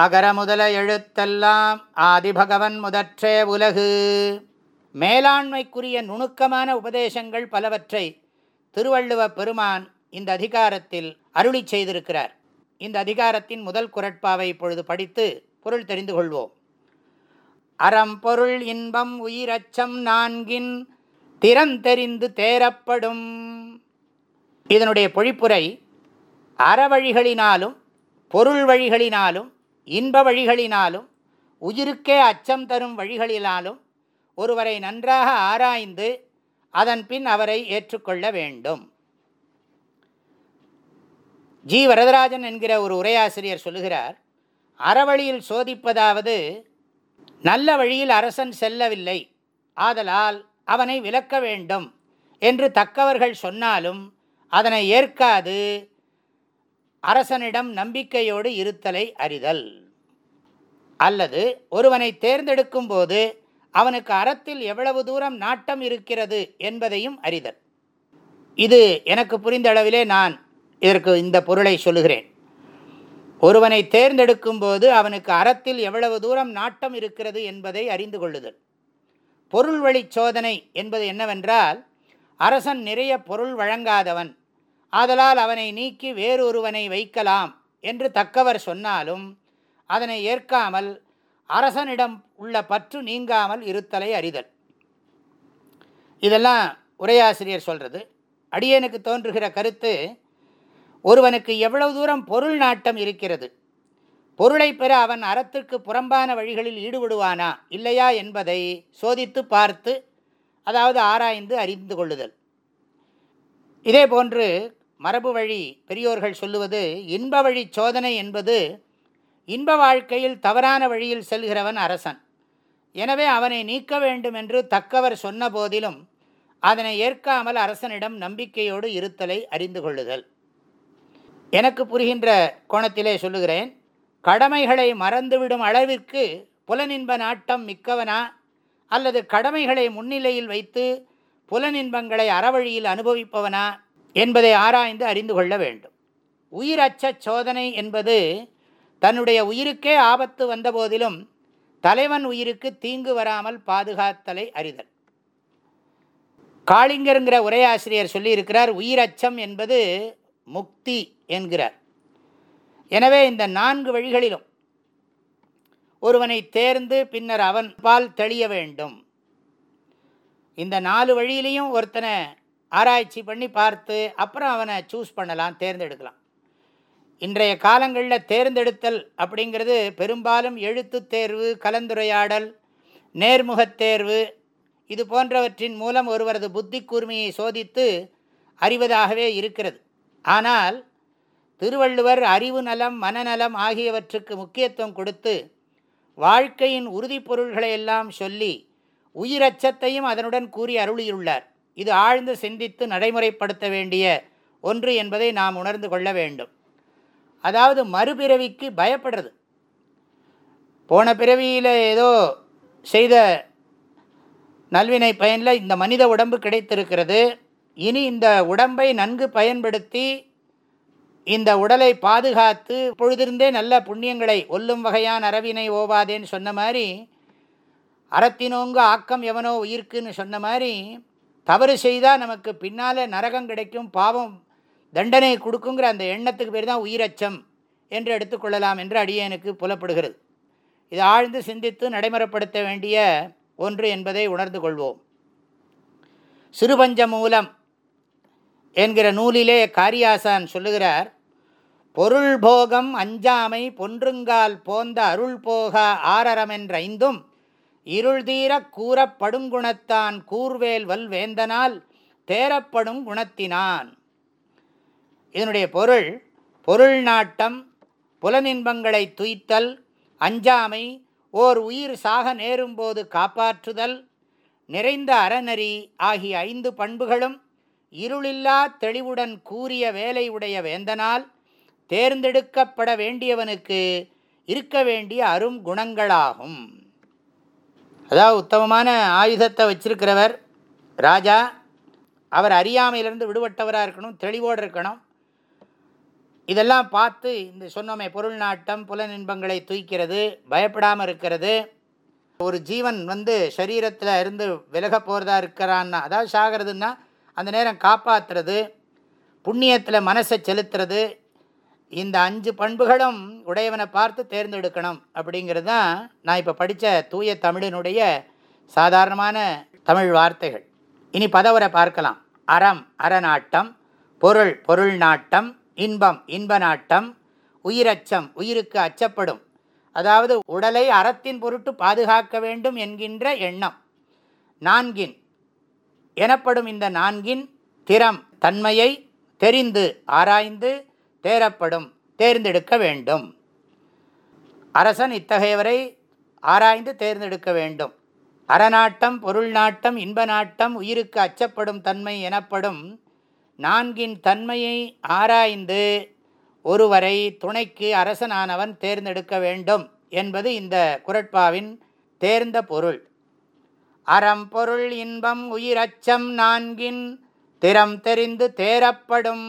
அகர முதல எழுத்தெல்லாம் ஆதிபகவன் முதற்றே உலகு. மேலாண்மைக்குரிய நுணுக்கமான உபதேசங்கள் பலவற்றை திருவள்ளுவ பெருமான் இந்த அதிகாரத்தில் அருளி செய்திருக்கிறார். இந்த அதிகாரத்தின் முதல் குரட்பாவை இப்பொழுது படித்து பொருள் தெரிந்து கொள்வோம். அறம் பொருள் இன்பம் உயிரச்சம் நான்கின் திறந்தெறிந்து தேரப்படும் இதனுடைய பொழிப்புரை அறவழிகளினாலும் பொருள் வழிகளினாலும் இன்ப வழிகளினாலும் உயிருக்கே அச்சம் தரும் வழிகளினாலும் ஒருவரை நன்றாக ஆராய்ந்து அதன் பின் அவரை ஏற்றுக்கொள்ள வேண்டும். ஜி. வரதராஜன் என்கிற ஒரு உரையாசிரியர் சொல்லுகிறார் அறவழியில் சோதிப்பதாவது நல்ல வழியில் அரசன் செல்லவில்லை. ஆதலால் அவனை விலக்க வேண்டும். என்று தக்கவர்கள் சொன்னாலும் அதனை ஏற்காது அரசனிடம் நம்பிக்கையோடு இருத்தலை அறிதல். அல்லது ஒருவனை தேர்ந்தெடுக்கும் போது அவனுக்கு அறத்தில் எவ்வளவு தூரம் நாட்டம் இருக்கிறது என்பதையும் அறிதல். இது எனக்கு புரிந்த அளவிலே நான் இதற்கு இந்த பொருளை சொல்லுகிறேன். ஒருவனை தேர்ந்தெடுக்கும் போது அவனுக்கு அறத்தில் எவ்வளவு தூரம் நாட்டம் இருக்கிறது என்பதை அறிந்து கொள்ளுதல். பொருள் வழி சோதனை என்பது என்னவென்றால் அரசன் நிறைய பொருள் வழங்காதவன் ஆதலால் அவனை நீக்கி வேறொருவனை வைக்கலாம் என்று தக்கவர் சொன்னாலும் அதனை ஏற்காமல் அரசனிடம் உள்ள பற்று நீங்காமல் இருத்தலை அறிதல். இதெல்லாம் உரையாசிரியர் சொல்கிறது அடியனுக்கு தோன்றுகிற கருத்து ஒருவனுக்கு எவ்வளவு தூரம் பொருள் நாட்டம் இருக்கிறது? பொருளை பெற அவன் அறத்திற்கு புறம்பான வழிகளில் ஈடுபடுவானா? இல்லையா என்பதை சோதித்து பார்த்து அதாவது ஆராய்ந்து அறிந்து கொள்ளுதல். இதே போன்று மரபு வழி பெரியோர்கள் சொல்லுவது இன்ப வழி சோதனை என்பது இன்ப வாழ்க்கையில் தவறான வழியில் செல்கிறவன் அரசன். எனவே அவனை நீக்க வேண்டும் என்று தக்கவர் சொன்ன போதிலும் அதனை ஏற்காமல் அரசனிடம் நம்பிக்கையோடு இருத்தலை அறிந்து கொள்ளுதல். எனக்கு புரிகின்ற கோணத்திலே சொல்லுகிறேன் கடமைகளை மறந்துவிடும் அளவிற்கு புலனின்ப நாட்டம் மிக்கவனா? அல்லது கடமைகளை முன்னிலையில் வைத்து புலனின்பங்களை அறவழியில் அனுபவிப்பவனா? என்பதை ஆராய்ந்து அறிந்து கொள்ள வேண்டும். உயிர் அச்ச சோதனை என்பது தன்னுடைய உயிருக்கே ஆபத்து வந்தபோதிலும் தலைவன் உயிருக்கு தீங்கு வராமல் பாதுகாத்தலை அறிதல். காளிங்கருங்கிற உரையாசிரியர் சொல்லியிருக்கிறார் உயிரச்சம் என்பது முக்தி என்கிறார். எனவே இந்த நான்கு வழிகளிலும் ஒருவனை தேர்ந்து பின்னர் அவன் பால் தெளிய வேண்டும். இந்த நாலு வழியிலையும் ஒருத்தனை ஆராய்ச்சி பண்ணி பார்த்து அப்புறம் அவனை சூஸ் பண்ணலாம் தேர்ந்தெடுக்கலாம். இன்றைய காலங்களில் தேர்ந்தெடுத்தல் அப்படிங்கிறது பெரும்பாலும் எழுத்து தேர்வு கலந்துரையாடல் நேர்முகத் தேர்வு இது போன்றவற்றின் மூலம் ஒருவரது புத்தி கூர்மையை சோதித்து அறிவதாகவே இருக்கிறது. ஆனால் திருவள்ளுவர் அறிவு நலம் மனநலம் ஆகியவற்றுக்கு முக்கியத்துவம் கொடுத்து வாழ்க்கையின் உறுதிப்பொருள்களை எல்லாம் சொல்லி உயிரச்சத்தையும் அதனுடன் கூறி அருளியுள்ளார். இது ஆழ்ந்து சிந்தித்து நடைமுறைப்படுத்த வேண்டிய ஒன்று என்பதை நாம் உணர்ந்து கொள்ள வேண்டும். அதாவது மறுபிறவிக்கு பயப்படுறது. போன பிறவியில் ஏதோ செய்த நல்வினை பயனில் இந்த மனித உடம்பு கிடைத்திருக்கிறது. இனி இந்த உடம்பை நன்கு பயன்படுத்தி இந்த உடலை பாதுகாத்து பொழுதிருந்தே நல்ல புண்ணியங்களை ஒல்லும் வகையான அறவினை ஓவாதேன்னு சொன்ன மாதிரி அறத்தினோங்கு ஆக்கம் எவனோ உயிர்க்குன்னு சொன்ன மாதிரி தவறு செய்தால் நமக்கு பின்னால் நரகம் கிடைக்கும் பாவம் தண்டனை கொடுக்குங்கிற அந்த எண்ணத்துக்கு பேர் தான் உயிரச்சம் என்று எடுத்துக்கொள்ளலாம் என்று அடியனுக்கு புலப்படுகிறது. இது ஆழ்ந்து சிந்தித்து நடைமுறைப்படுத்த வேண்டிய ஒன்று என்பதை உணர்ந்து கொள்வோம். சிறுபஞ்ச மூலம் என்கிற நூலிலே காரியாசான் சொல்லுகிறார் பொருள் போகம் அஞ்சாமை பொன்றுங்கால் போந்த அருள் என்ற ஐந்தும் இருள் கூறப்படுங்குணத்தான் கூர்வேல் வல்வேந்தனால் தேரப்படும் குணத்தினான். இதனுடைய பொருள் பொருள் நாட்டம் புலனின்பங்களை துய்த்தல் அஞ்சாமை ஓர் உயிர் சாக நேரும்போது காப்பாற்றுதல் நிறைந்த அறநெறி ஆகிய ஐந்து பண்புகளும் இருளில்லா தெளிவுடன் கூறிய வேலை உடைய வேந்தனால் தேர்ந்தெடுக்கப்பட வேண்டியவனுக்கு இருக்க வேண்டிய அரும் குணங்களாகும். அதாவது உத்தமமான ஆயுதத்தை வச்சிருக்கிறவர் ராஜா. அவர் அறியாமையிலிருந்து விடுபட்டவராக இருக்கணும் தெளிவோடு இருக்கணும். இதெல்லாம் பார்த்து இந்த சொன்னோமே பொருள் நாட்டம் புலன் இன்பங்களை தூய்க்கிறது பயப்படாமல் இருக்கிறது. ஒரு ஜீவன் வந்து சரீரத்தில் இருந்து விலக போகிறதா இருக்கிறான்னா அதாவது சாகிறதுன்னா அந்த நேரம் காப்பாற்றுறது புண்ணியத்தில் மனசை செலுத்துறது இந்த அஞ்சு பண்புகளும் உடையவனை பார்த்து தேர்ந்தெடுக்கணும் அப்படிங்கிறது தான் நான் இப்போ படித்த தூய தமிழினுடைய சாதாரணமான தமிழ் வார்த்தைகள். இனி பதவரை பார்க்கலாம். அறம் அறநாட்டம் பொருள் பொருள் நாட்டம் இன்பம் இன்ப நாட்டம் உயிரச்சம் உயிருக்கு அச்சப்படும். அதாவது உடலை அறத்தின் பொருட்டு பாதுகாக்க வேண்டும் என்கின்ற எண்ணம். நான்கின் எனப்படும் இந்த நான்கின் திறம் தன்மையை தெரிந்து ஆராய்ந்து தேரப்படும் தேர்ந்தெடுக்க வேண்டும். அரசன் இத்தகையவரை ஆராய்ந்து தேர்ந்தெடுக்க வேண்டும். அறநாட்டம் பொருள் நாட்டம் இன்ப நாட்டம் உயிருக்கு அச்சப்படும் தன்மை எனப்படும் நான்கின் தன்மையை ஆராய்ந்து ஒருவரை துணைக்கு அரசனானவன் தேர்ந்தெடுக்க வேண்டும் என்பது இந்த குரட்பாவின் தேர்ந்த பொருள். அறம் பொருள் இன்பம் உயிரச்சம் நான்கின் திறம் தெரிந்து தேரப்படும்